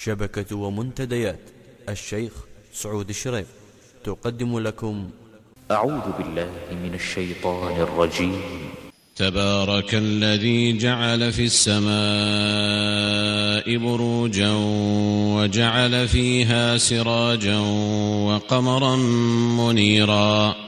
شبكة ومنتديات. الشيخ سعود الشريف. تقدم لكم. أعوذ بالله من الشيطان الرجيم. تبارك الذي جعل في السماء بروجا وجعل فيها سراجا وقمرا منيرا.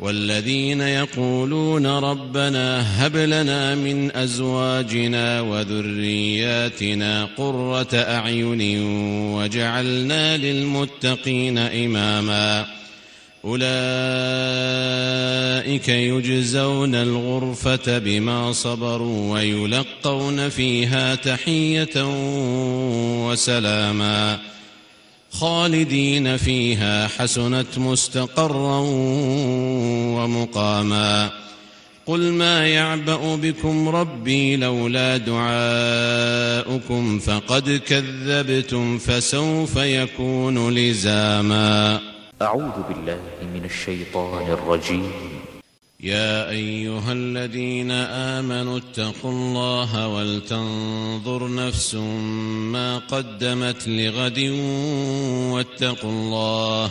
والذين يقولون ربنا هب لنا من أزواجنا وذرياتنا قرة أعين وجعلنا للمتقين إماما أولئك يجزون الغرفة بما صبروا ويلقون فيها تحية وسلاما خالدين فيها حسنت مستقرا ومقاما قل ما يعبا بكم ربي لولا دعاؤكم فقد كذبتم فسوف يكون لزاما. أعوذ بالله من الشيطان الرجيم. يا ايها الذين امنوا اتقوا الله ولتنظر نفس ما قدمت لغد واتقوا الله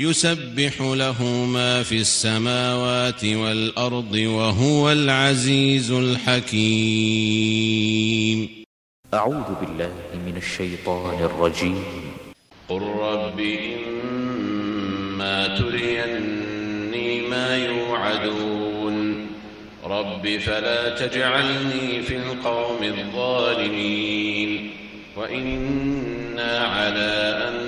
يسبح له ما في السماوات والأرض وهو العزيز الحكيم. أعوذ بالله من الشيطان الرجيم. قل رب إما تريني ما يوعدون. رب فلا تجعلني في القوم الظالمين. وإنا على أن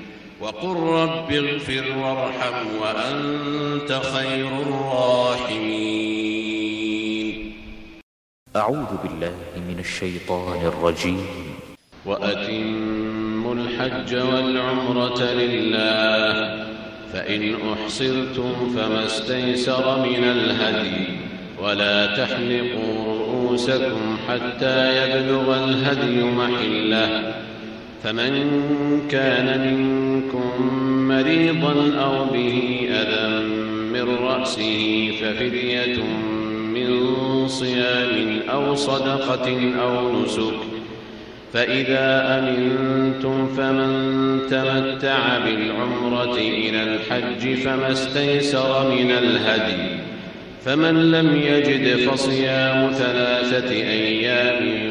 وقل رب اغفر وارحم وأنت خير الراحمين. أعوذ بالله من الشيطان الرجيم. وأتموا الحج والعمرة لله فإن أحصرتم فما استيسر من الهدي ولا تحلقوا رؤوسكم حتى يبلغ الهدي محلة. فمن كان منكم مريضا أو به أذى من رأسه ففدية من صيام أو صدقة أو نسك. فإذا أمنتم فمن تمتع بالعمرة إلى الحج فما استيسر من الهدي. فمن لم يجد فصيام ثلاثة أيام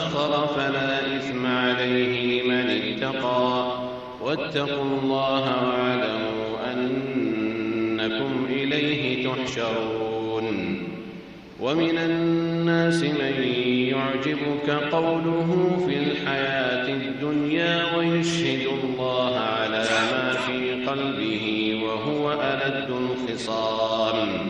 تأخر فلا إثم عليه لمن اتقى. واتقوا الله واعلموا أنكم إليه تحشرون. ومن الناس من يعجبك قوله في الحياة الدنيا ويشهد الله على ما في قلبه وهو ألد الخصام.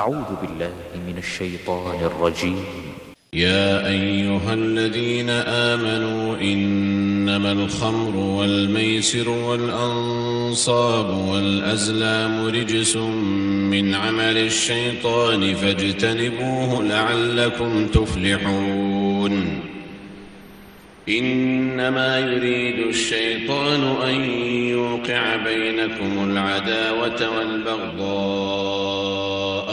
أعوذ بالله من الشيطان الرجيم. يا أيها الذين آمنوا إنما الخمر والميسر والأنصاب والأزلام رجس من عمل الشيطان فاجتنبوه لعلكم تفلحون. إنما يريد الشيطان أن يوقع بينكم العداوة والبغضاء.